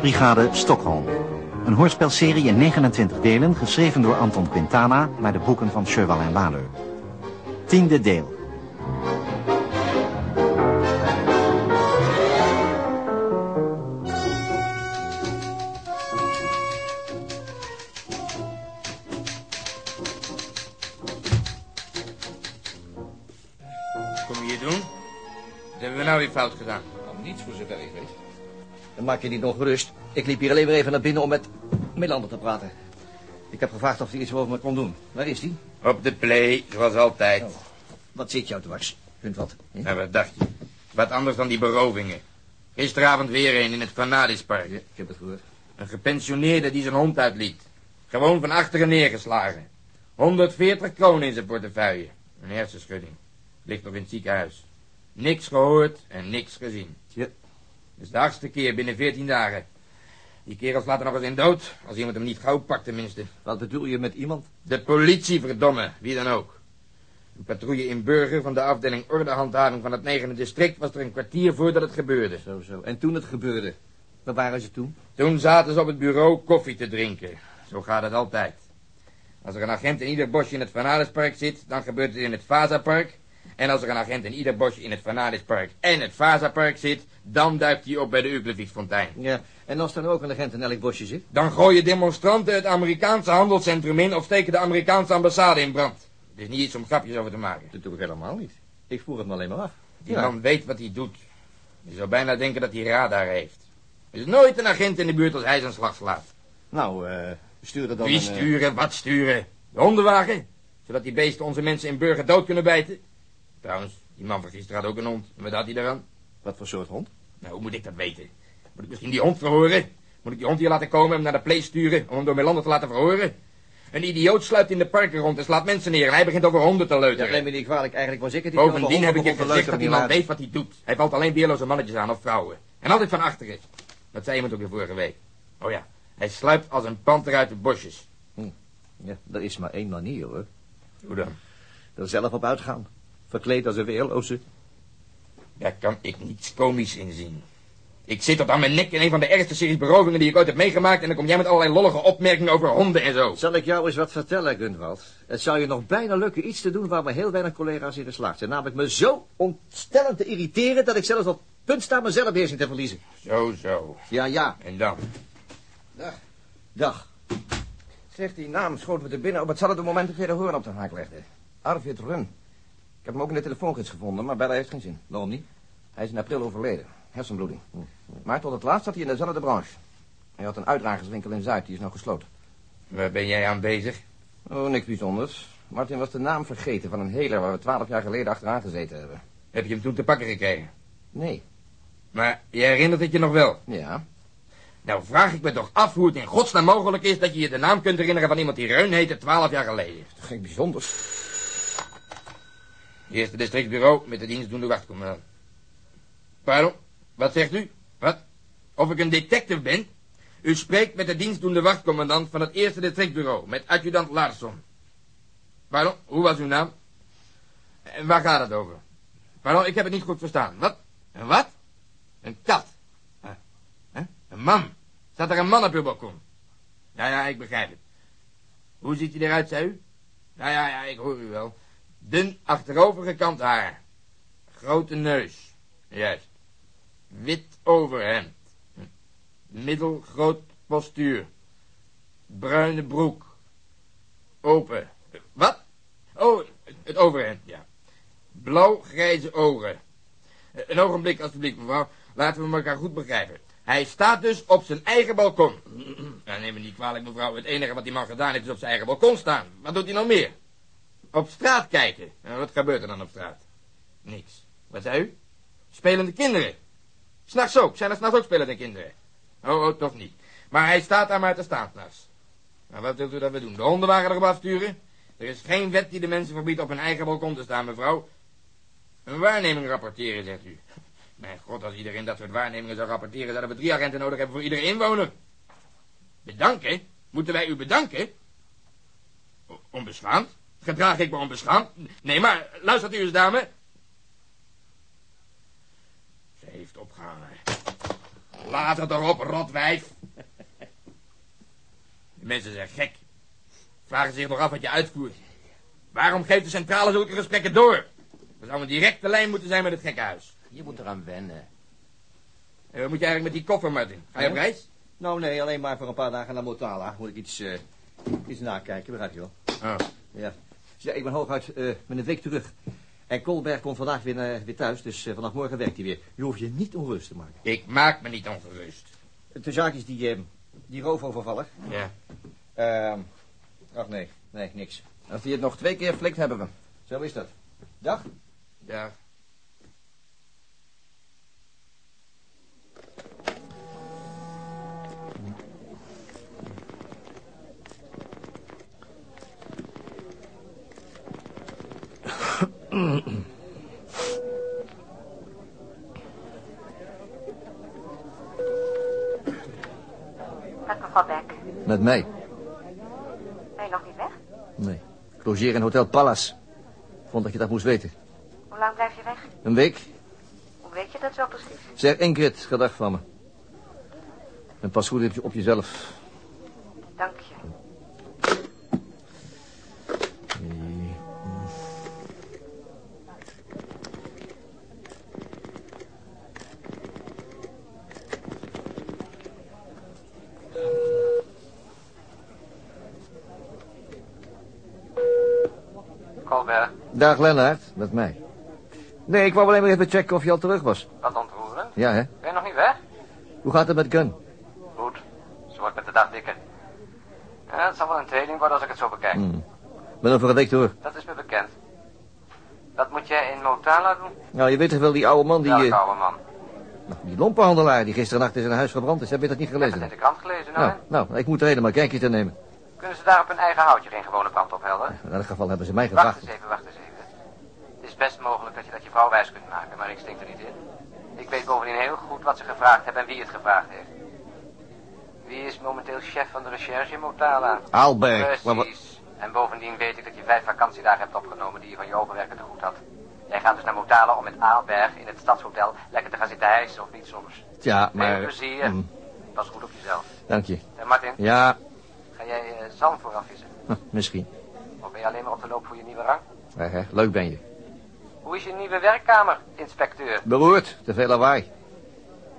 Moordbrigade Stockholm. Een hoorspelserie in 29 delen, geschreven door Anton Quintana... naar de boeken van Cheval en Waler. Tiende deel. Maak je niet nog gerust. Ik liep hier alleen weer even naar binnen om met Melander te praten. Ik heb gevraagd of hij iets over me kon doen. Waar is hij? Op de play, zoals altijd. Wat zit jou dwars? Vindt wat? Hm? Wat dacht je? Wat anders dan die berovingen. Gisteravond weer een in het Vanadispark. Ja, ik heb het gehoord. Een gepensioneerde die zijn hond uitliet. Gewoon van achteren neergeslagen. 140 kronen in zijn portefeuille. Een hersenschudding. Ligt nog in het ziekenhuis. Niks gehoord en niks gezien. Ja. Is de achtste keer binnen 14 dagen. Die kerels laten nog eens in dood. Als iemand hem niet gauw pakt tenminste. Wat bedoel je met iemand? De politie, verdomme. Wie dan ook. Een patrouille in Burger van de afdeling ordehandhaving van het negende district was er een kwartier voordat het gebeurde. Zo, zo. En toen het gebeurde, waar waren ze toen? Toen zaten ze op het bureau koffie te drinken. Zo gaat het altijd. Als er een agent in ieder bosje in het Vanadispark zit, dan gebeurt het in het Vazapark. En als er een agent in ieder bosje in het Vanadispark en het Vazapark zit, dan duikt hij op bij de Ukleviksfontein. Ja. En als er dan ook een agent in elk bosje zit? Dan gooien demonstranten het Amerikaanse handelscentrum in of steken de Amerikaanse ambassade in brand. Het is niet iets om grapjes over te maken. Dat doe ik helemaal niet. Ik voer het me alleen maar af. Die Ja. man weet wat hij doet. Je zou bijna denken dat hij radar heeft. Er is nooit een agent in de buurt als hij zijn slag slaat. Nou, eh, stuur er dan Wie een... eh, sturen, wat sturen? De hondenwagen? Zodat die beesten onze mensen in Burger dood kunnen bijten? Trouwens, die man van gisteren had ook een hond. En wat had hij eraan? Wat voor soort hond? Nou, hoe moet ik dat weten? Moet ik misschien die hond verhoren? Moet ik die hond hier laten komen en hem naar de play sturen om hem door Melander te laten verhoren? Een idioot sluipt in de parken rond en slaat mensen neer en hij begint over honden te Ja, leuteren. neem me niet kwalijk. Eigenlijk was ik het Bovendien heb ik je gezegd dat die man weet wat hij doet. Hij valt alleen weerloze mannetjes aan of vrouwen. En altijd van achteren. Dat zei iemand ook weer vorige week. Oh ja, hij sluipt als een panter uit de bosjes. Ja, er is maar één manier, hoor. Hoe dan? Er zelf op uitgaan. Verkleed als een weerloze. Daar kan ik niets komisch in zien. Ik zit tot aan mijn nek in een van de ergste series berovingen die ik ooit heb meegemaakt... en dan kom jij met allerlei lollige opmerkingen over honden en zo. Zal ik jou eens wat vertellen, Gunvald? Het zou je nog bijna lukken iets te doen waar maar heel weinig collega's in geslaagd zijn. Namelijk me zo ontstellend te irriteren dat ik zelfs op punt sta mijn zelfbeheersing te verliezen. Zo, zo. Ja, ja. En dan? Dag. Dag. Zeg, die naam schoot me te binnen op hetzelfde moment dat je de hoorn op de haak legde. Arvid Run. Ik heb hem ook in de telefoongids gevonden, maar bellen heeft geen zin. Waarom niet? Hij is in april overleden. Hersenbloeding. Maar tot het laatst zat hij in dezelfde branche. Hij had een uitdragerswinkel in Zuid, die is nou gesloten. Waar ben jij aan bezig? Oh, niks bijzonders. Martin was de naam vergeten van een heler waar we twaalf jaar geleden achteraan gezeten hebben. Heb je hem toen te pakken gekregen? Nee. Maar je herinnert het je nog wel. Ja. Nou vraag ik me toch af hoe het in godsnaam mogelijk is... dat je je de naam kunt herinneren van iemand die Reun heette twaalf jaar geleden. Toch geen bijzonders. Eerste districtbureau met de dienstdoende wachtcommandant. Pardon? Wat zegt u? Wat? Of ik een detective ben? U spreekt met de dienstdoende wachtcommandant van het eerste districtbureau, met adjudant Larsson. Pardon? Hoe was uw naam? En waar gaat het over? Pardon, ik heb het niet goed verstaan. Wat? Een wat? Een kat. Een man. Staat er een man op uw balkon? Ja, ja, ik begrijp het. Hoe ziet hij eruit, zei u? Ja, ja, ja, ik hoor u wel. Dun achterovergekant haar. Grote neus. Juist. Wit overhemd. Middelgroot postuur. Bruine broek. Open. Wat? Oh, het overhemd, ja. Blauw-grijze ogen. Een ogenblik, alstublieft, mevrouw. Laten we elkaar goed begrijpen. Hij staat dus op zijn eigen balkon. Ja, neem me niet kwalijk, mevrouw. Het enige wat die man gedaan heeft is op zijn eigen balkon staan. Wat doet hij nog meer? Op straat kijken. Nou, wat gebeurt er dan op straat? Niks. Wat zei u? Spelende kinderen. S'nachts ook. Zijn er s'nachts ook spelende kinderen? Oh, oh, toch niet. Maar hij staat daar maar te staan. Nou, wat wilt u dat we doen? De hondenwagen erop afsturen? Er is geen wet die de mensen verbiedt op hun eigen balkon te staan, mevrouw. Een waarneming rapporteren, zegt u. Mijn god, als iedereen dat soort waarnemingen zou rapporteren... zouden we drie agenten nodig hebben voor iedere inwoner. Bedanken? Moeten wij u bedanken? O- Onbeschaamd? Gedraag ik me onbeschaamd? Nee, maar luistert u eens, dame. Ze heeft opgehangen. Laat het erop, rotwijf. De mensen zijn gek. Vragen zich nog af wat je uitvoert. Waarom geeft de centrale zulke gesprekken door? Er zou een directe lijn moeten zijn met het gekkenhuis. Je moet eraan wennen. En wat moet je eigenlijk met die koffer, Martin? Ga je op reis? Nou, nee, alleen maar voor een paar dagen naar Motala. Moet ik iets, eh, iets nakijken, begrijp je wel? Oh. Ja. Ja, ik ben hooguit eh, met een week terug. En Kolberg komt vandaag weer, naar- weer thuis, dus eh, vanaf morgen werkt hij weer. Je hoeft je niet onrust te maken. Ik maak me niet ongerust. De zaak is die, eh, die roofovervaller. Ja. Ehm ach nee, nee, niks. Als hij het nog twee keer flikt, hebben we. Zo is dat. Dag. Ja. Met mevrouw Beck. Met mij? Ben je nog niet weg? Nee. Ik logeer in Hotel Palace. Vond dat je dat moest weten. Hoe lang blijf je weg? Een week? Hoe weet je dat zo precies? Zeg Ingrid, gedag van me. En pas goed op je- op jezelf. Dank je. Colbert, Dag Lennart, met mij. Nee, ik wou alleen maar even checken of je al terug was. wat ontroeren? Ja, hè? Ben je nog niet weg? Hoe gaat het met Gun? Goed, ze wordt met de dag dikker. Ja, het zal wel een tweeling worden als ik het zo bekijk. Hmm. Ben over een week door. Dat is me bekend. Wat moet jij in Motala doen? Nou, je weet toch wel die oude man die... Welke eh, oude man? die lompenhandelaar die gisterennacht in zijn huis verbrand is. Heb je dat niet Ik heb het gelezen? in de krant gelezen, nou, Nou, nou, ik moet reden maar kijkje te nemen. Kunnen ze daar op hun eigen houtje geen gewone brand ophelderen? In elk geval hebben ze mij Wacht gevraagd. eens even, wacht eens even. Best mogelijk dat je dat je vrouw wijs kunt maken, maar ik stink er niet in. Ik weet bovendien heel goed wat ze gevraagd hebben en wie het gevraagd heeft. Wie is momenteel chef van de recherche in Motala? Aalberg. Precies. En bovendien weet ik dat je vijf vakantiedagen hebt opgenomen die je van je overwerken te goed had. Jij gaat dus naar Motala om met Aalberg in het stadshotel lekker te gaan zitten hijsen of niet soms. Veel maar... plezier. Hm, Pas goed op jezelf. dank je. En Martin, Ja, ga jij eh, zalm vooraf vissen? misschien. Of ben je alleen maar op de loop voor je nieuwe rang? Eh, hè, leuk ben je. Hoe is je nieuwe werkkamer, inspecteur? Beroerd, te veel lawaai.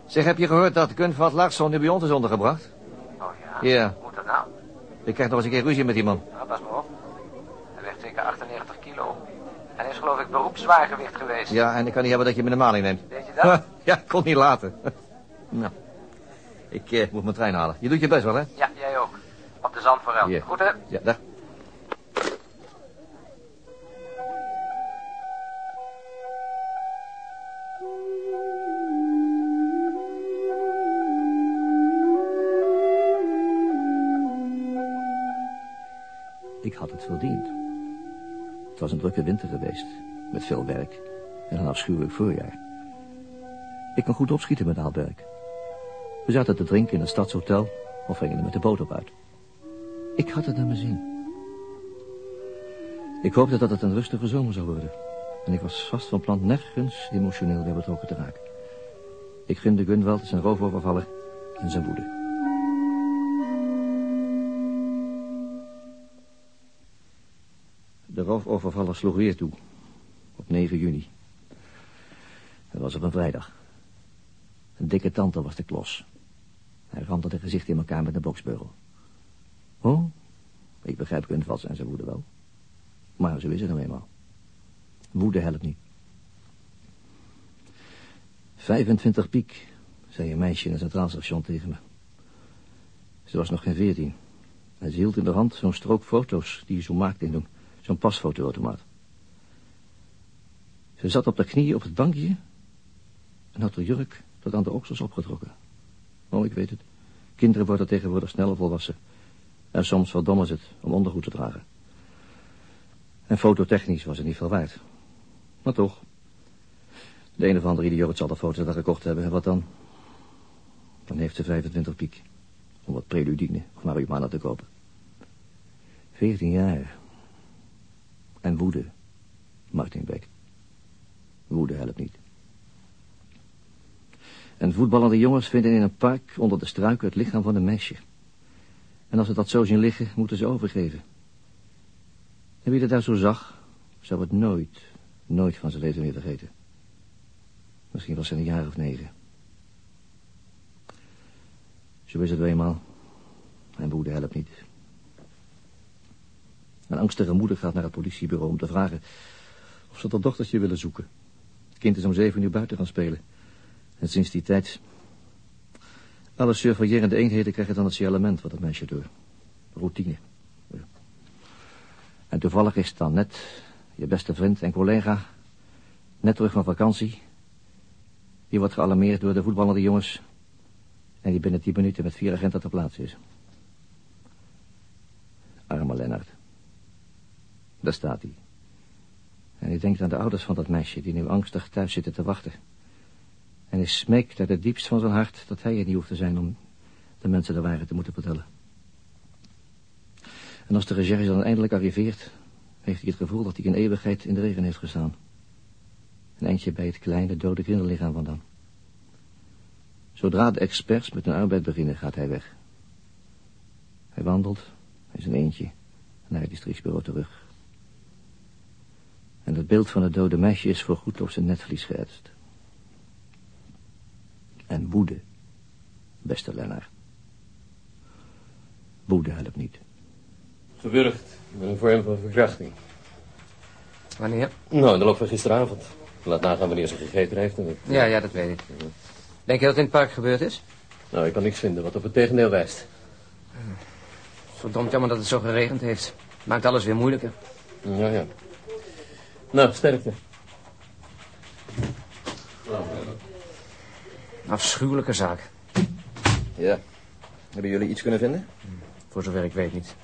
Zeg, heb je gehoord dat Gun van Larsson nu bij ons is ondergebracht? Oh ja? Ja. Hoe moet dat nou? Ik krijg nog eens een keer ruzie met die man. Nou, pas maar op. Hij weegt zeker 98 kilo. En is geloof ik beroepszwaargewicht geweest. Ja, en ik kan niet hebben dat je me de maling neemt. Weet je dat? ja, ik kon niet laten. nou, ik eh, moet mijn trein halen. Je doet je best wel, hè? Ja, jij ook. Op de zandforel. Ja. Goed, hè? Ja, dag. Ik had het verdiend. Het was een drukke winter geweest, met veel werk en een afschuwelijk voorjaar. Ik kon goed opschieten met Aalberg. We zaten te drinken in het stadshotel of gingen er met de boot op uit. Ik had het naar mijn zin. Ik hoopte dat het een rustige zomer zou worden. En ik was vast van plan nergens emotioneel bij betrokken te raken. Ik gunde Gunvald zijn roofovervaller en zijn woede. De roofovervaller sloeg weer toe. Op 9 juni. Dat was op een vrijdag. Een dikke tante was de klos. Hij ramde de gezicht in elkaar met een boksbeugel. Oh, ik begrijp Gunvald en zijn woede wel. Maar zo is het nou eenmaal. Woede helpt niet. 25 piek, zei een meisje in het centraal station tegen me. Ze was nog geen veertien. En ze hield in de hand zo'n strook foto's die je zo maakt in zo'n zo'n pasfotoautomaat. Ze zat op de knieën op het bankje en had haar jurk tot aan de oksels opgetrokken. Oh, ik weet het. Kinderen worden tegenwoordig sneller volwassen. En soms verdommen ze het om ondergoed te dragen. En fototechnisch was het niet veel waard. Maar toch. De een of andere idioot zal de foto's daar gekocht hebben. En wat dan? Dan heeft ze 25 piek. Om wat preludine of marihuana te kopen. 14 jaar. En woede. Martin Beck. Woede helpt niet. En voetballende jongens vinden in een park onder de struiken het lichaam van een meisje. En als ze dat zo zien liggen, moeten ze overgeven. En wie dat daar zo zag, zou het nooit, nooit van zijn leven meer vergeten. Misschien was ze een jaar of negen. Zo is het wel eenmaal. En woede helpt niet. Een angstige moeder gaat naar het politiebureau om te vragen of ze dat dochtertje willen zoeken. Het kind is om zeven uur buiten gaan spelen. En sinds die tijd... Alle surveillerende eenheden krijgen dan het signalement wat het meisje door. Routine. En toevallig is dan net je beste vriend en collega, net terug van vakantie. Die wordt gealarmeerd door de voetballende jongens. En die binnen tien minuten met vier agenten ter plaatse is. Arme Lennart. Daar staat hij. En hij denkt aan de ouders van dat meisje die nu angstig thuis zitten te wachten. En hij smeekt uit het diepst van zijn hart dat hij er niet hoeft te zijn om de mensen de waarheid te moeten vertellen. En als de recherche dan eindelijk arriveert, heeft hij het gevoel dat hij een eeuwigheid in de regen heeft gestaan. Een eindje bij het kleine, dode kinderlichaam vandaan. Zodra de experts met hun arbeid beginnen, gaat hij weg. Hij wandelt, hij is een eentje, naar het districtsbureau terug. En het beeld van het dode meisje is voorgoed op zijn netvlies geëtst. En woede, beste Lennart. Woede helpt niet. Gewurgd met een vorm van verkrachting. Wanneer? Nou, in de loop van gisteravond. Laat nagaan wanneer ze gegeten heeft. En dat... Ja, ja, dat weet ik. Denk je dat het in het park gebeurd is? Nou, ik kan niks vinden wat op het tegendeel wijst. Verdomd jammer dat het zo geregend heeft. Maakt alles weer moeilijker. Ja, ja. Nou, sterkte. Afschuwelijke zaak. Ja. Hebben jullie iets kunnen vinden? Voor zover ik weet niet.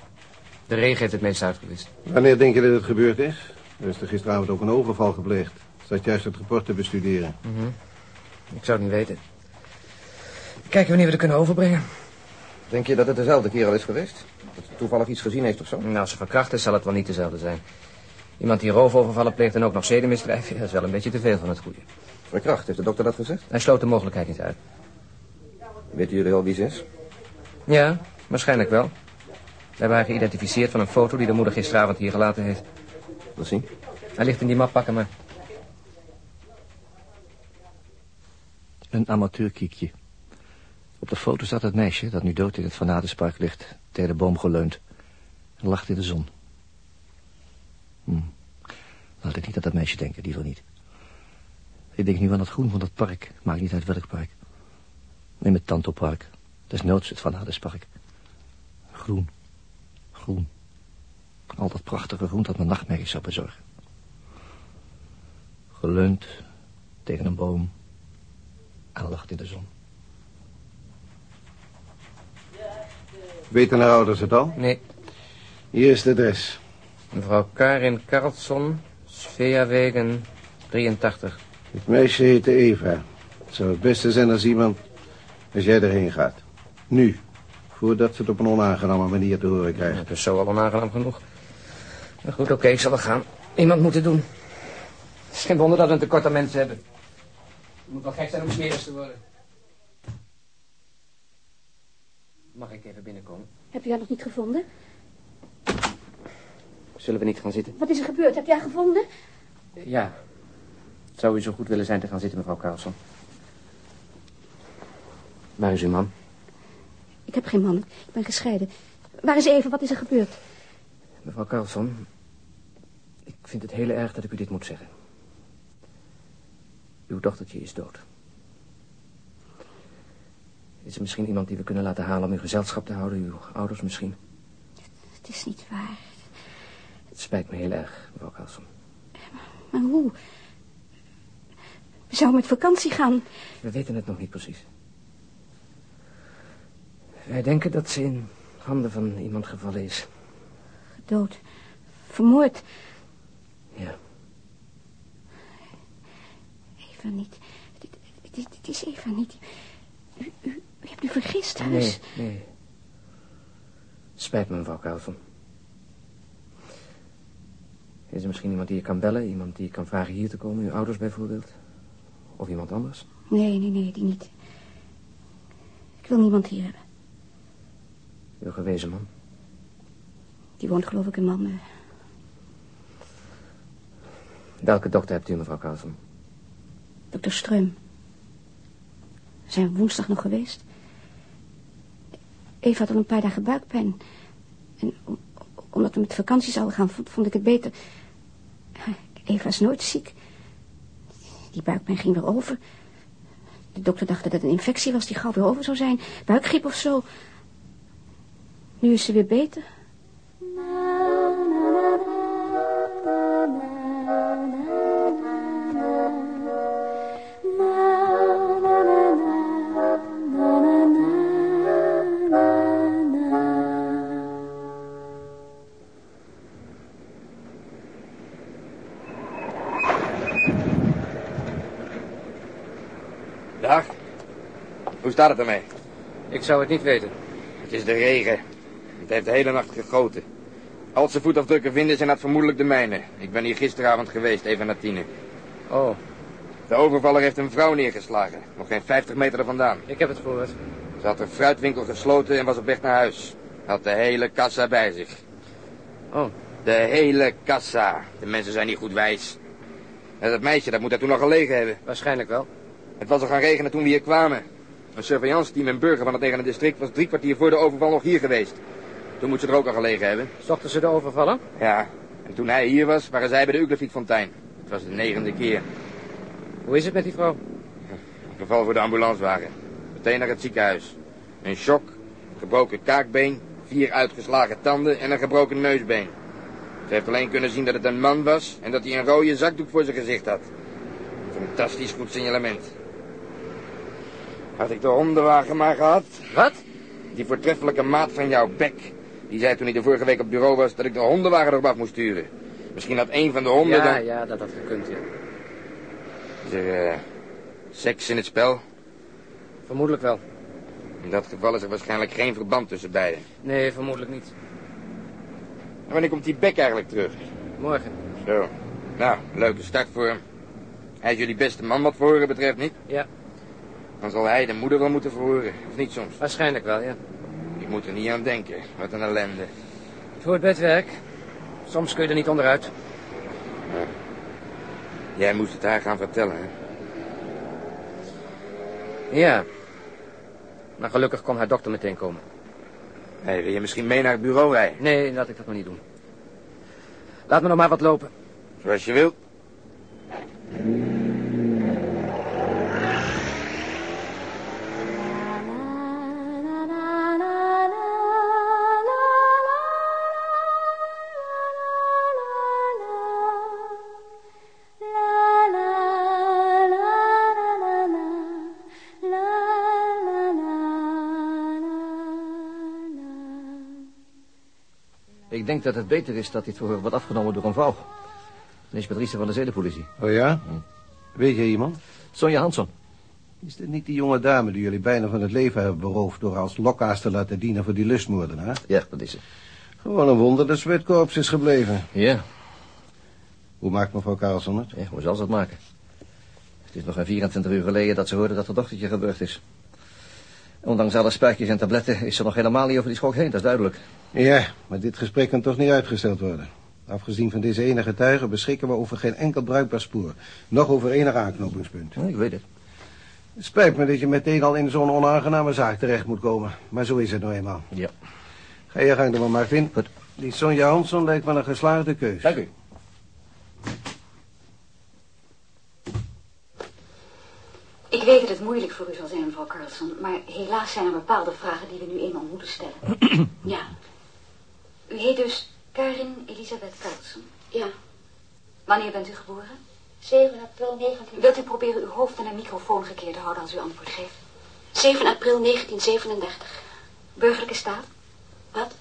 De regen heeft het meest uitgewist. Wanneer denk je dat het gebeurd is? Er is er gisteravond ook een overval gepleegd. Zat juist het rapport te bestuderen. Ik zou het niet weten. Kijken wanneer we het kunnen overbrengen. Denk je dat het dezelfde kerel is geweest? Dat ze toevallig iets gezien heeft of zo? Nou, als ze verkracht is, zal het wel niet dezelfde zijn. Iemand die roofovervallen pleegt en ook nog zedenmisdrijven... dat is wel een beetje te veel van het goede. Verkracht, heeft de dokter dat gezegd? Hij sloot de mogelijkheid niet uit. Weten jullie al wie ze is? Ja, waarschijnlijk wel. We hebben haar geïdentificeerd van een foto die de moeder gisteravond hier gelaten heeft. Wil zien? Hij ligt in die map, pakken maar. Een amateurkiekje. Op de foto staat het meisje dat nu dood in het Vanadespark ligt, tegen de boom geleund. En lacht in de zon. Hm. Laat ik niet aan dat meisje denken, die wil niet. Ik denk nu aan het groen van dat park, maakt niet uit welk park. Neem het Tantopark, desnoods het Vanadespark. Groen, groen. Al dat prachtige groen dat me nachtmerries zou bezorgen. Geleund tegen een boom en lacht in de zon. Weten haar ouders het al? Nee, Hier is het adres. Mevrouw Karin Karlsson, Sveawegen 83. Het meisje heette Eva. Het zou het beste zijn als iemand... als jij erheen gaat. Nu. Voordat ze het op een onaangename manier te horen krijgt. Dat is zo al onaangenaam genoeg. Maar goed, oké, ik zal er gaan. Iemand moet het doen. Het is geen wonder dat we een tekort aan mensen hebben. Het moet wel gek zijn om smerig te worden. Mag ik even binnenkomen? Heb je haar nog niet gevonden? Zullen we niet gaan zitten? Wat is er gebeurd? Heb haar gevonden? Ja. Zou u zo goed willen zijn te gaan zitten, mevrouw Carlson? Waar is uw man? Ik heb geen man. Ik ben gescheiden. Waar is even? Wat is er gebeurd? Mevrouw Carlson, ik vind het heel erg dat ik u dit moet zeggen. Uw dochtertje is dood. Is er misschien iemand die we kunnen laten halen om uw gezelschap te houden? Uw ouders misschien? Het is niet waar. Het spijt me heel erg, mevrouw Carlson. Maar hoe? We zouden met vakantie gaan. We weten het nog niet precies. Wij denken dat ze in handen van iemand gevallen is. Dood. Vermoord. Ja. Eva niet. Dit, dit, dit is Eva niet. U, u, u hebt u vergist, Nee, huis. nee. Spijt me, mevrouw. Is er misschien iemand die je kan bellen? Iemand die je kan vragen hier te komen? Uw ouders bijvoorbeeld? Of iemand anders? Nee, nee, nee, die niet. Ik wil niemand hier hebben. Uw gewezen man. Die woont geloof ik in Malmö. Welke dokter hebt u, mevrouw Carlson? Dokter Streum. We zijn woensdag nog geweest. Eva had al een paar dagen buikpijn. En om- omdat we met vakantie zouden gaan, vond ik het beter. Eva is nooit ziek. Die buikpijn ging weer over. De dokter dacht dat het een infectie was die gauw weer over zou zijn. Buikgriep of zo. Nu is ze weer beter. Staat het ermee? Ik zou het niet weten. Het is de regen. Het heeft de hele nacht gegoten. Als ze voetafdrukken vinden, zijn dat vermoedelijk de mijne. Ik ben hier gisteravond geweest, even na tienen. Oh, De overvaller heeft een vrouw neergeslagen. Nog geen 50 meter er vandaan. ik heb het gehoord. Ze had haar fruitwinkel gesloten en was op weg naar huis. Had de hele kassa bij zich. Oh, De hele kassa. De mensen zijn niet goed wijs. En dat meisje, dat moet daar toen al gelegen hebben. waarschijnlijk wel. Het was al gaan regenen toen we hier kwamen. Een surveillance-team en burger van het negende district was drie kwartier voor de overval nog hier geweest. Toen moet ze er ook al gelegen hebben. Zochten ze de overvallen? Ja, en toen hij hier was, waren zij bij de Uglefriedfontein. Het was de negende keer. Hoe is het met die vrouw? Geval voor de ambulancewagen. Meteen naar het ziekenhuis. Een shock, gebroken kaakbeen, vier uitgeslagen tanden en een gebroken neusbeen. Ze heeft alleen kunnen zien dat het een man was en dat hij een rode zakdoek voor zijn gezicht had. Fantastisch goed signalement. Had ik de hondenwagen maar gehad? Wat? Die voortreffelijke maat van jou, Beck. Die zei toen hij de vorige week op bureau was dat ik de hondenwagen erop af moest sturen. Misschien had een van de honden Ja, dan... ja, dat had gekund, ja. Is er eh, seks in het spel? Vermoedelijk wel. In dat geval is er waarschijnlijk geen verband tussen beiden. Nee, vermoedelijk niet. En wanneer komt die Beck eigenlijk terug? Morgen. Zo. Nou, leuke start voor hem. Hij is jullie beste man wat verhoren betreft, niet? Ja. Dan zal hij de moeder wel moeten verhoren. Of niet soms? Waarschijnlijk wel, ja. Ik moet er niet aan denken. Wat een ellende. Het hoort bij het werk. Soms kun je er niet onderuit. Jij moest het haar gaan vertellen, hè? Ja. Maar gelukkig kon haar dokter meteen komen. Hey, wil je misschien mee naar het bureau rijden? Nee, laat ik dat nog niet doen. Laat me nog maar wat lopen. Zoals je wilt. Ik denk dat het beter is dat dit verhoor wordt afgenomen door een vrouw. Een inspectrice van de zedenpolitie. Oh ja? Weet je iemand? Sonja Hansson. Is dit niet die jonge dame die jullie bijna van het leven hebben beroofd... door als lokkaas te laten dienen voor die lustmoordenaar? Ja, dat is ze. Gewoon een wonder dat ze bij het korps is gebleven. Ja. Hoe maakt mevrouw Carlson het? ja, hoe zal ze het maken? Het is nog geen 24 uur geleden dat ze hoorde dat haar dochtertje gebeurd is. Ondanks alle spuitjes en tabletten is ze nog helemaal niet over die schok heen, dat is duidelijk. Ja, maar dit gesprek kan toch niet uitgesteld worden. Afgezien van deze ene getuige beschikken we over geen enkel bruikbaar spoor. Nog over enig aanknopingspunt. Ja, ik weet het. Spijt me dat je meteen al in zo'n onaangename zaak terecht moet komen. Maar zo is het nou eenmaal. Ja. Ga je gang dan maar, Martin. Goed. Die Sonja Hansson lijkt me een geslaagde keus. Dank u. weet dat het moeilijk voor u zal zijn, mevrouw Carlson, maar helaas zijn er bepaalde vragen die we nu eenmaal moeten stellen. ja. U heet dus Karin Elisabeth Carlson. Ja. Wanneer bent u geboren? 7 april 19... Wilt u proberen uw hoofd en een microfoon gekeerd te houden als u antwoord geeft? 7 april 1937. Burgerlijke staat? Wat?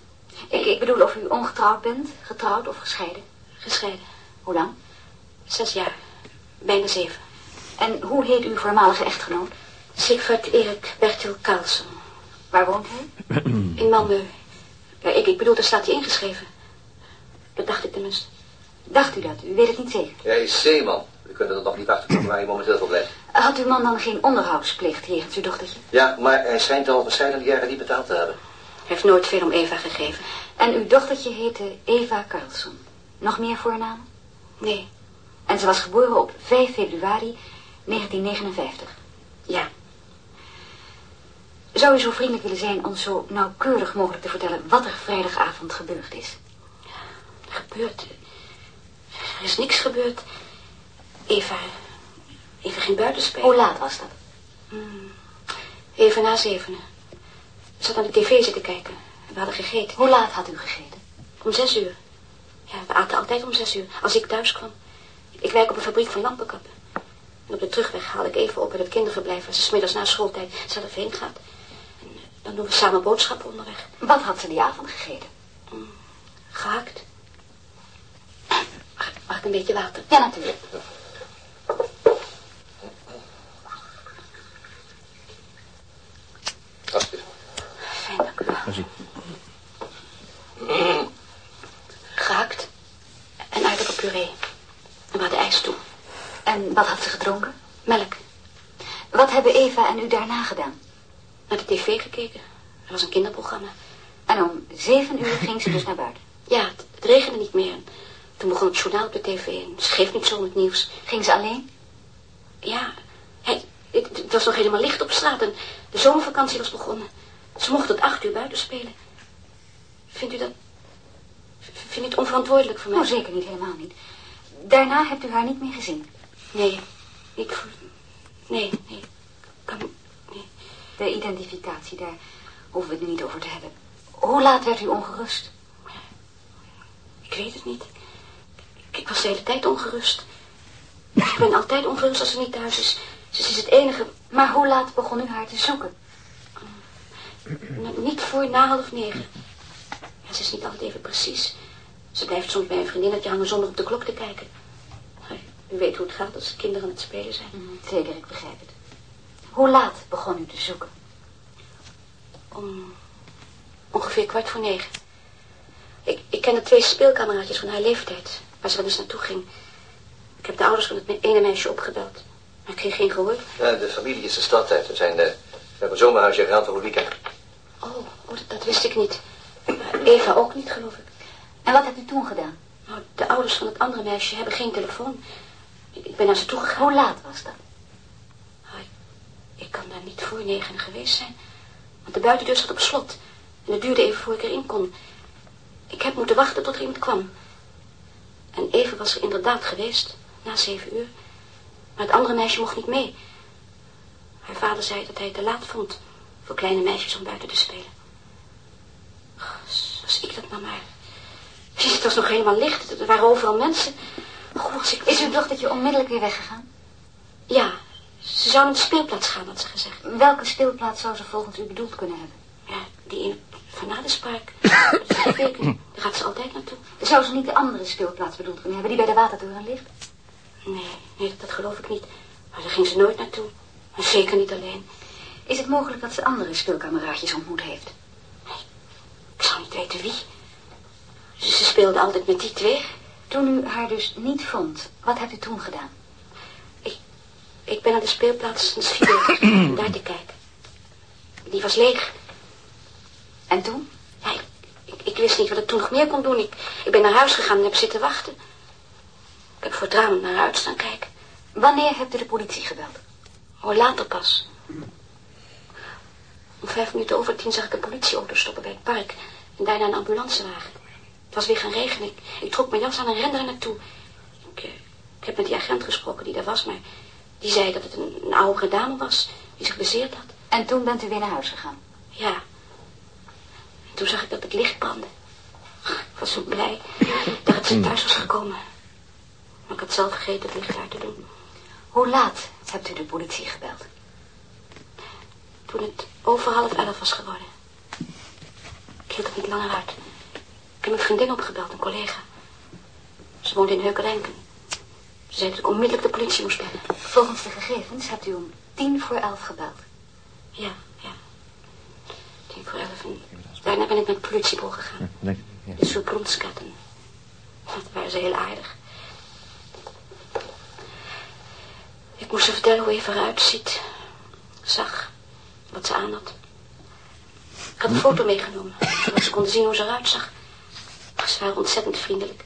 Ik, ik bedoel of u ongetrouwd bent, getrouwd of gescheiden? Gescheiden. Hoe lang? Zes jaar. Bijna zeven. En hoe heet uw voormalige echtgenoot? Sigvard Erik Bertil Carlsen. Waar woont hij? In Malmö. Ja, ik, ik bedoel, daar staat hij ingeschreven. Dat dacht ik tenminste. Dacht u dat? U weet het niet zeker. Hij is zeeman. We kunnen er nog niet achter komen waar hij momenteel verblijft. Had uw man dan geen onderhoudsplicht jegens uw dochtertje? Ja, maar hij schijnt al verschillende jaren niet betaald te hebben. Hij heeft nooit veel om Eva gegeven. En uw dochtertje heette Eva Carlson. Nog meer voornamen? Nee. En ze was geboren op 5 februari 1959? Ja. Zou u zo vriendelijk willen zijn om zo nauwkeurig mogelijk te vertellen wat er vrijdagavond gebeurd is? Gebeurd? Er is niks gebeurd. Eva, Eva ging buiten spelen. Hoe laat was dat? Hmm, even na zevenen. Ik zat aan de tv zitten kijken. We hadden gegeten. Hoe laat had u gegeten? Om zes uur. Ja, we aten altijd om zes uur, als ik thuis kwam. Ik werk op een fabriek van lampenkappen. En op de terugweg haal ik even op in het kinderverblijf... waar ze smiddags na schooltijd zelf heen gaat. En eh, dan doen we samen boodschappen onderweg. Wat had ze die avond gegeten? Mm, gehakt. Mag, mag ik een beetje water? Ja, natuurlijk. Alsjeblieft. Fijn, dank u wel. Merci. Gehakt en aardappelpuree. En we hadden ijs toe. En wat had ze gedronken? Melk. Wat hebben Eva en u daarna gedaan? Naar de tv gekeken. Er was een kinderprogramma. En om zeven uur ging ze dus naar buiten? Ja, het, regende niet meer. En toen begon het journaal op de tv en geeft niet zo het nieuws. Ging ze alleen? Ja, het, was nog helemaal licht op straat en de zomervakantie was begonnen. Ze mocht tot acht uur buiten spelen. Vindt u dat... Vindt u het onverantwoordelijk voor mij? Oh, zeker niet, helemaal niet. Daarna hebt u haar niet meer gezien? Nee, ik... Nee, nee. Kan... Nee. De identificatie, daar hoeven we het niet over te hebben. Hoe laat werd u ongerust? Ik weet het niet. Ik, was de hele tijd ongerust. Ik ben altijd ongerust als ze niet thuis is. Ze is het enige... Maar hoe laat begon u haar te zoeken? Niet voor na half negen. Ze is niet altijd even precies. Ze blijft soms bij een vriendinnetje hangen zonder op de klok te kijken. U weet hoe het gaat als kinderen aan het spelen zijn. zeker, ik begrijp het. Hoe laat begon u te zoeken? Om ongeveer kwart voor negen. Ik, ik kende twee speelkameraadjes van haar leeftijd, waar ze wel eens naartoe ging. Ik heb de ouders van het ene meisje opgebeld, maar ik kreeg geen gehoor. Ja, de familie is de stad uit. We zijn eh, we hebben een zomerhuisje gehaald voor het weekend. Oh, oh, dat, dat wist ik niet. Maar Eva ook niet, geloof ik. En wat hebt u toen gedaan? Nou, de ouders van het andere meisje hebben geen telefoon. Ik, ben naar ze toe gegaan. Hoe laat was dat? Nou, ik, kan daar niet voor negen geweest zijn. Want de buitendeur zat op slot. En het duurde even voor ik erin kon. Ik heb moeten wachten tot er iemand kwam. En Eva was er inderdaad geweest, na zeven uur. Maar het andere meisje mocht niet mee. Haar vader zei dat hij het te laat vond voor kleine meisjes om buiten te spelen. Als ik dat nou maar... Het was nog helemaal licht. Er waren overal mensen. Oh, als ik... Is uw dochtertje onmiddellijk weer weggegaan? Ja, ze zou naar de speelplaats gaan, had ze gezegd. Welke speelplaats zou ze volgens u bedoeld kunnen hebben? Ja, die in ik niet. Daar gaat ze altijd naartoe. Zou ze niet de andere speelplaats bedoeld kunnen hebben, die bij de watertoren ligt? Nee, nee, dat, dat geloof ik niet. Maar daar ging ze nooit naartoe. En zeker niet alleen. Is het mogelijk dat ze andere speelkameraadjes ontmoet heeft? Nee, ik zou niet weten wie. Ze speelde altijd met die twee. Toen u haar dus niet vond, wat hebt u toen gedaan? Ik, ik ben naar de speelplaats Svier om daar te kijken. Die was leeg. En toen? Ja, ik, ik, ik wist niet wat ik toen nog meer kon doen. Ik, ik ben naar huis gegaan en heb zitten wachten. Ik heb voor het raam naar uit staan kijken. Wanneer hebt u de politie gebeld? Oh, later pas. Om vijf minuten over tien zag ik een politieauto stoppen bij het park. En daarna een ambulancewagen. Het was weer gaan regenen. Ik, ik trok mijn jas aan en rende er naartoe. Ik, eh, ik heb met die agent gesproken die daar was, maar die zei dat het een, een oudere dame was die zich bezeerd had. En toen bent u weer naar huis gegaan? Ja. En toen zag ik dat het licht brandde. Ik was zo blij dat ze thuis was gekomen. Maar ik had zelf vergeten het licht uit te doen. Hoe laat hebt u de politie gebeld? Toen het over half elf was geworden. Ik hield het niet langer uit. Ik heb mijn vriendin opgebeld, een collega. Ze woont in Heukelenken. Ze zei dat ik onmiddellijk de politie moest bellen. Volgens de gegevens hebt u om tien voor elf gebeld. Ja, ja. Tien voor elf. En daarna ben ik naar het politiebureau gegaan. Dank ja. De Soepronskatten. Dat waren ze heel aardig. Ik moest ze vertellen hoe Eva eruit ziet. Zag wat ze aan had. Ik had een foto meegenomen, zodat ze konden zien hoe ze eruit zag. Ze waren ontzettend vriendelijk.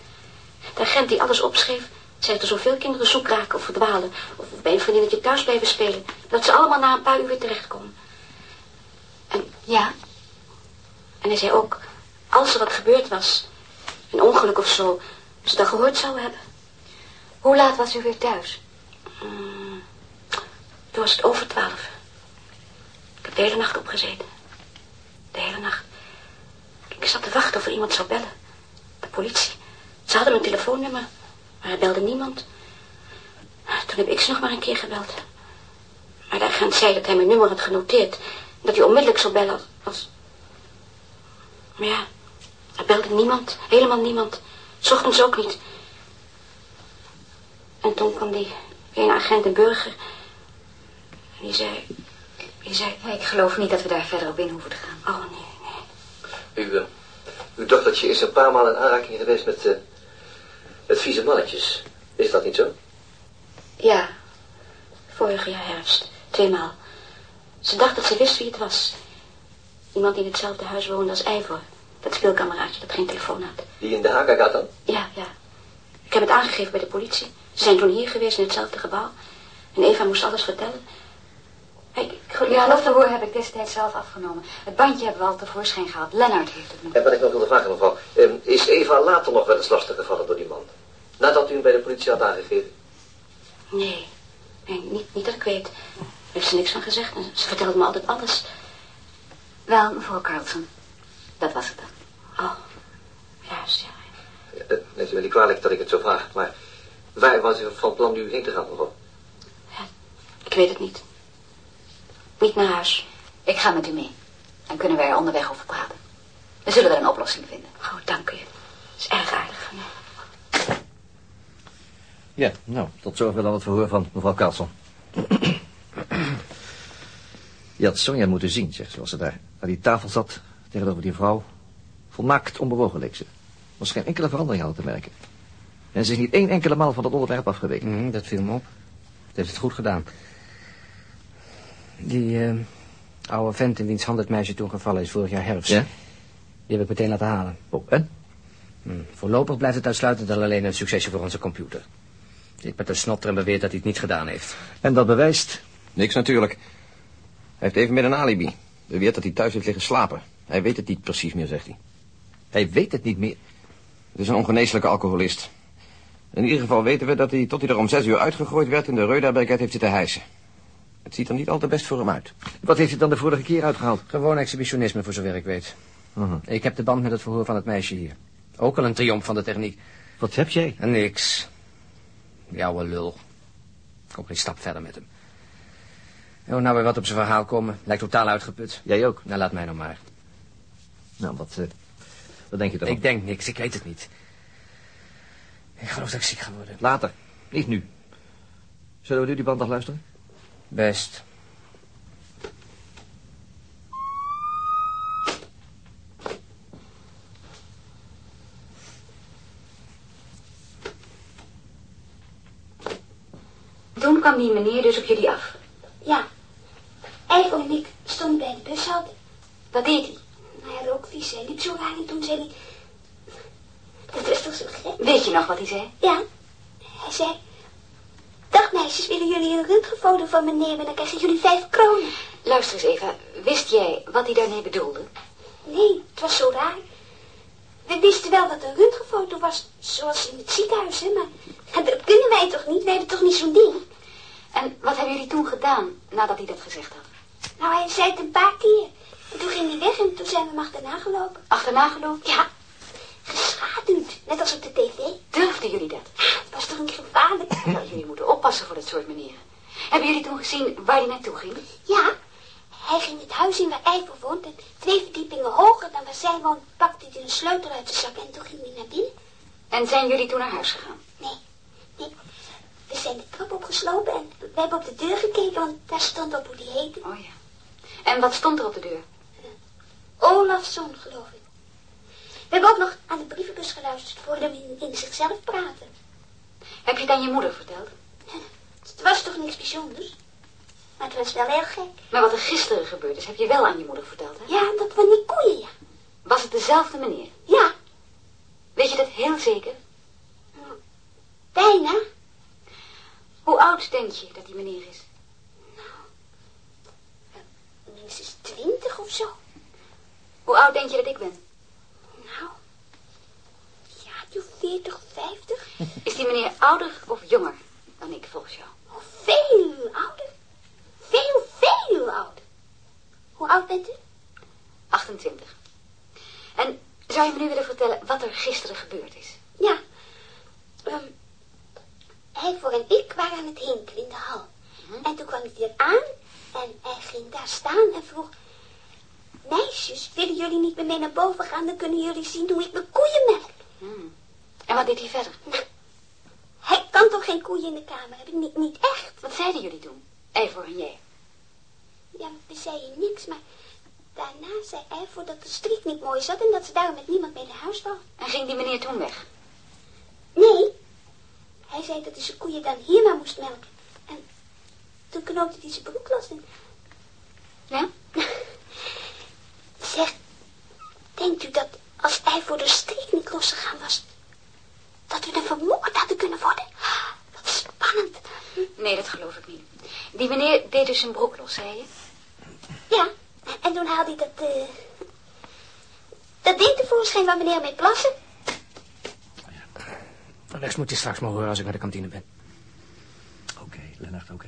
De agent die alles opschreef, zei dat er zoveel kinderen zoek raken of verdwalen... of bij een vriendinnetje thuis blijven spelen... dat ze allemaal na een paar uur weer terechtkomen. En ja... En hij zei ook, als er wat gebeurd was... een ongeluk of zo, ze dat gehoord zouden hebben. Hoe laat was u weer thuis? Mm, toen was het over twaalf. Ik heb de hele nacht opgezeten. De hele nacht. Ik zat te wachten of er iemand zou bellen. De politie. Ze hadden mijn telefoonnummer, maar er belde niemand. Toen heb ik ze nog maar een keer gebeld. Maar de agent zei dat hij mijn nummer had genoteerd. En dat hij onmiddellijk zou bellen als... als... Maar ja, er belde niemand. Helemaal niemand. ochtends ook niet. En toen kwam die ene agent, een burger. En die zei... Die zei... Ik geloof niet dat we daar verder op in hoeven te gaan. Oh, nee, nee. U, uh, uw dochtertje is een paar maal in aanraking geweest met, uh, met vieze mannetjes. Is dat niet zo? Ja, vorig jaar herfst. Tweemaal. Ze dacht dat ze wist wie het was. Iemand die in hetzelfde huis woonde als Ivor. Dat speelkameraadje dat geen telefoon had. Die in de Haga gaat dan? Ja, ja. Ik heb het aangegeven bij de politie. Ze zijn toen hier geweest in hetzelfde gebouw. En Eva moest alles vertellen. Ik, dat verhoor heb ik destijds zelf afgenomen. Het bandje hebben we al tevoorschijn gehaald. Lennart heeft het nog. En wat ik nog wilde vragen, mevrouw. Um, is Eva later nog wel eens lastig gevallen door die man? Nadat u hem bij de politie had aangegeven? Nee, nee niet, niet dat ik weet. Daar heeft ze niks van gezegd. En ze vertelde me altijd alles. Wel, mevrouw Carlson. Dat was het dan. Oh, juist, ja. ja uh, neemt u me niet kwalijk dat ik het zo vraag, maar waar was u van plan nu heen te gaan, mevrouw? Ja, ik weet het niet. Niet naar huis. Ik ga met u mee. Dan kunnen wij er onderweg over praten. We zullen er een oplossing vinden. Oh, dank u. Dat is erg aardig van u. Ja, nou, tot zover dan het verhoor van mevrouw Carlson. Je had Sonja moeten zien, zegt zoals ze daar aan die tafel zat tegenover die vrouw. Volmaakt onbewogen leek ze. Was geen enkele verandering aan te merken. En ze is niet één enkele maal van dat onderwerp afgeweken. Mm, dat viel me op. Het heeft het goed gedaan. Die uh, oude vent in wiens hand het meisje toen gevallen is vorig jaar herfst. Ja? Die heb ik meteen laten halen. Oh, en? Hmm, voorlopig blijft het uitsluitend al alleen een succesje voor onze computer. Ik met een snotter en beweert dat hij het niet gedaan heeft. En dat bewijst? Niks natuurlijk. Hij heeft even met een alibi. Beweert dat hij thuis heeft liggen slapen. Hij weet het niet precies meer, zegt hij. Hij weet het niet meer? Het is een ongeneeslijke alcoholist. In ieder geval weten we dat hij tot hij er om zes uur uitgegooid werd... in de Reudaberget heeft zitten hijsen. Het ziet er niet al te best voor hem uit. Wat heeft hij dan de vorige keer uitgehaald? Gewoon exhibitionisme, voor zover ik weet. Uh -huh. Ik heb de band met het verhoor van het meisje hier. Ook al een triomf van de techniek. Wat heb jij? Niks. Oude lul. Ik kom geen stap verder met hem. Oh, nou weer wat op zijn verhaal komen. Lijkt totaal uitgeput. Jij ook? Nou, laat mij nog maar. Nou, wat, uh, wat denk je dan? Ik denk niks, ik weet het niet. Ik geloof dat ik ziek ga worden. Later, niet nu. Zullen we nu die band nog luisteren? Best. Toen kwam die meneer dus op jullie af. Ja. Ivor en ik stonden bij de bushalte. Wat deed hij? Nou ja, rookvies. Hij liep zo raar en toen zei hij... Dat is toch zo gek? Weet je nog wat hij zei? Ja. Hij zei... Dag meisjes, willen jullie een röntgenfoto van me nemen? Dan krijgen jullie vijf kronen. Luister eens even. Wist jij wat hij daarmee bedoelde? Nee, het was zo raar. We wisten wel dat een röntgenfoto was, zoals in het ziekenhuis, hè, maar dat kunnen wij toch niet? Wij hebben toch niet zo'n ding? En wat hebben jullie toen gedaan, nadat hij dat gezegd had? Nou, hij zei het een paar keer. En toen ging hij weg en toen zijn we hem achterna gelopen. Achterna gelopen? Ja, net als op de tv. Durfden jullie dat? Het was toch niet gevaarlijk? Nou, jullie moeten oppassen voor dat soort manieren. Hebben jullie toen gezien waar hij naartoe ging? Ja, hij ging het huis in waar Ivor woont en twee verdiepingen hoger dan waar zij woont, pakte hij een sleutel uit de zak en toen ging hij naar binnen. En zijn jullie toen naar huis gegaan? Nee, nee. We zijn de trap opgeslopen en we hebben op de deur gekeken, want daar stond op hoe die heette. Oh ja. En wat stond er op de deur? Olafsson, geloof ik. We hebben ook nog aan de brievenbus geluisterd voor hem in, in zichzelf praten. Heb je het aan je moeder verteld? Het was toch niks bijzonders? Maar het was wel heel gek. Maar wat er gisteren gebeurd is, heb je wel aan je moeder verteld, hè? Ja, dat van die koeien, ja. Was het dezelfde meneer? Ja, Weet je dat heel zeker? bijna. Hoe oud denk je dat die meneer is? Minstens twintig of zo. Hoe oud denk je dat ik ben? 40, 50? Is die meneer ouder of jonger dan ik volgens jou? Veel ouder. Veel, veel ouder. Hoe oud bent u? 28. En zou je me nu willen vertellen wat er gisteren gebeurd is? Ja. Um, hij voor en ik waren aan het hinken in de hal. Mhm. En toen kwam hij hier aan en hij ging daar staan en vroeg... Meisjes, willen jullie niet met mij naar boven gaan? Dan kunnen jullie zien hoe ik mijn koeien melk. Mhm. En wat deed hij verder? Hij kan toch geen koeien in de kamer hebben? Niet, niet echt. Wat zeiden jullie toen? Eivor en jij? Ja, we zeiden niks, maar daarna zei Eivor dat de strikt niet mooi zat... en dat ze daarom met niemand mee naar huis wou. En ging die meneer toen weg? Nee, hij zei dat hij zijn koeien dan hier maar moest melken. En toen knoopte hij zijn broek los en... Ja? Zeg, denkt u dat als hij voor de streek niet losgegaan was... dat we dan vermoord hadden kunnen worden? Wat spannend. Nee, dat geloof ik niet. Die meneer deed dus zijn broek los, zei je? Ja, en toen haalde hij dat... eh dat ding tevoorschijn waar meneer mee plassen. Rechts moet je straks maar horen als ik naar de kantine ben. Oké, Lennart, oké.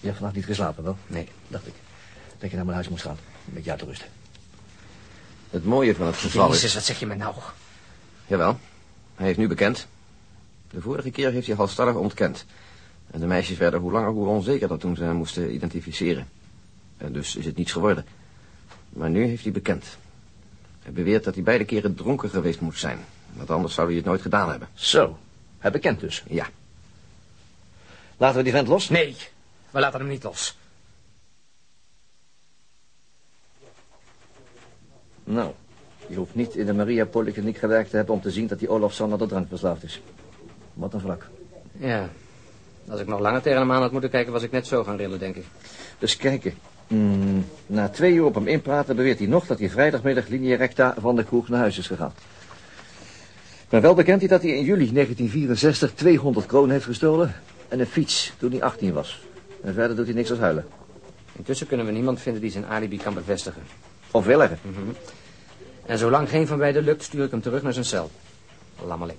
Je hebt vannacht niet geslapen, wel? Nee. Dacht ik. Dat je naar mijn huis moest gaan. Een beetje uit te rusten. Het mooie van het geval is... Jezus, wat zeg je me nou? Jawel, hij heeft nu bekend. De vorige keer heeft hij halstarrig ontkend. En de meisjes werden hoe langer hoe onzekerder toen ze hem moesten identificeren. En dus is het niets geworden. Maar nu heeft hij bekend. Hij beweert dat hij beide keren dronken geweest moet zijn. Want anders zou hij het nooit gedaan hebben. Zo, hij bekent dus. Ja. Laten we die vent los? Nee, we laten hem niet los. Nou, je hoeft niet in de Maria Polykliniek gewerkt te hebben om te zien dat die Olaf Sander de drank verslaafd is. Wat een wrak. Ja, als ik nog langer tegen hem aan had moeten kijken, was ik net zo gaan rillen, denk ik. Dus kijken. Mm, na twee uur op hem inpraten beweert hij nog dat hij vrijdagmiddag linea recta van de kroeg naar huis is gegaan. Maar wel bekent hij dat hij in juli 1964 200 kroon heeft gestolen en een fiets toen hij 18 was. En verder doet hij niks als huilen. Intussen kunnen we niemand vinden die zijn alibi kan bevestigen. Of wil er. Mhm. En zolang geen van beiden lukt, stuur ik hem terug naar zijn cel. Lammeling.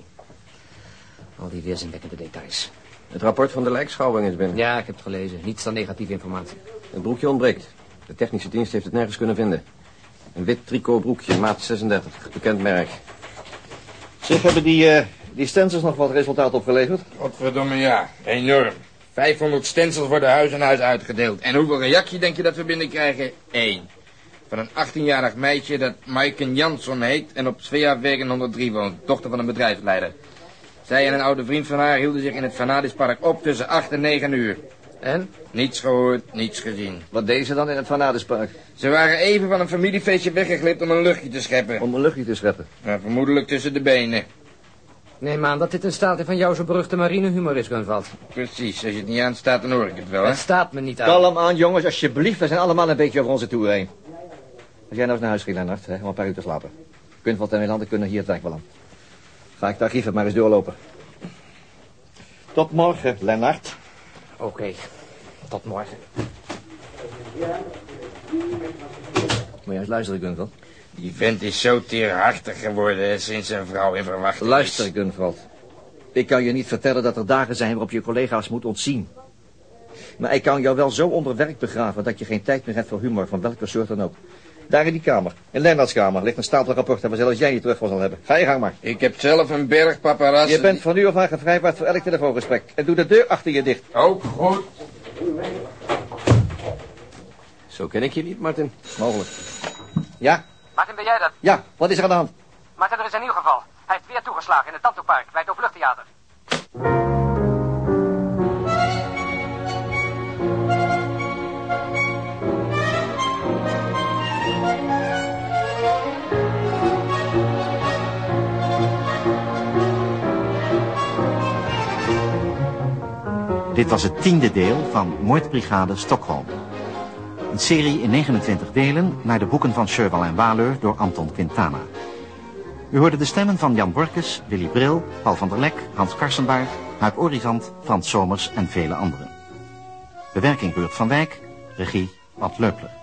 Al die weerzinwekkende details. Het rapport van de lijkschouwing is binnen. Ja, ik heb het gelezen. Niets dan negatieve informatie. Het broekje ontbreekt. De technische dienst heeft het nergens kunnen vinden. Een wit tricot broekje, maat 36. Bekend merk. Zeg, hebben die, eh, die stencils nog wat resultaat opgeleverd? Godverdomme ja, enorm. 500 stencils worden huis aan huis uitgedeeld. En hoeveel reactie denk je dat we binnenkrijgen? Eén. Van een 18-jarig meisje dat Maiken Jansson heet en op Sveawegen 103 woont, dochter van een bedrijfsleider. Zij en een oude vriend van haar hielden zich in het Vanadispark op tussen 8 en 9 uur. En? Niets gehoord, niets gezien. Wat deden ze dan in het Vanadispark? Ze waren even van een familiefeestje weggeglipt om een luchtje te scheppen. Om een luchtje te scheppen? Ja, vermoedelijk tussen de benen. Neem aan dat dit een staat van jouw zo beruchte marinehumor is, Gunvald. Precies, als je het niet aanstaat, dan hoor ik het wel, hè? Het staat me niet aan. Kalm aan, jongens, alsjeblieft. We zijn allemaal een beetje over onze toer heen. Als jij nou eens naar huis ging, Lennart, hè, om een paar uur te slapen. Kunt wat en landen kunnen hier het werk wel aan. Ga ik de archieven maar eens doorlopen. Tot morgen, Lennart. Oké, tot morgen. Moet je eens luisteren, Gunvald. Die vent is zo teerhartig geworden sinds zijn vrouw in verwachting is. Luister, Gunvald. Ik kan je niet vertellen dat er dagen zijn waarop je collega's moet ontzien. Maar ik kan jou wel zo onder werk begraven dat je geen tijd meer hebt voor humor, van welke soort dan ook. Daar in die kamer, in Lennarts kamer, ligt een stapel rapporten waar zelfs jij niet terug van zal hebben. Ga je gang maar. Ik heb zelf een berg paparazzi. Je bent van nu af aan gevrijwaard voor elk telefoongesprek. En doe de deur achter je dicht. Ook goed. Zo ken ik je niet, Martin. Mogelijk. Ja? Martin, ben jij dat? Ja, wat is er aan de hand? Martin, er is een nieuw geval. Hij heeft weer toegeslagen in het Tantopark bij het Openluchttheater. Dit was het tiende deel van Moordbrigade Stockholm. Een serie in 29 delen naar de boeken van Sjöwal en Waleur door Anton Quintana. U hoorde de stemmen van Jan Borkes, Willy Bril, Paul van der Lek, Hans Karsenbaard, Huip Orizant, Frans Somers en vele anderen. Bewerking Beurt van Wijk, regie Ad Leupler.